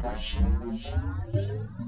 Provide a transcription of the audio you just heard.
Thank tá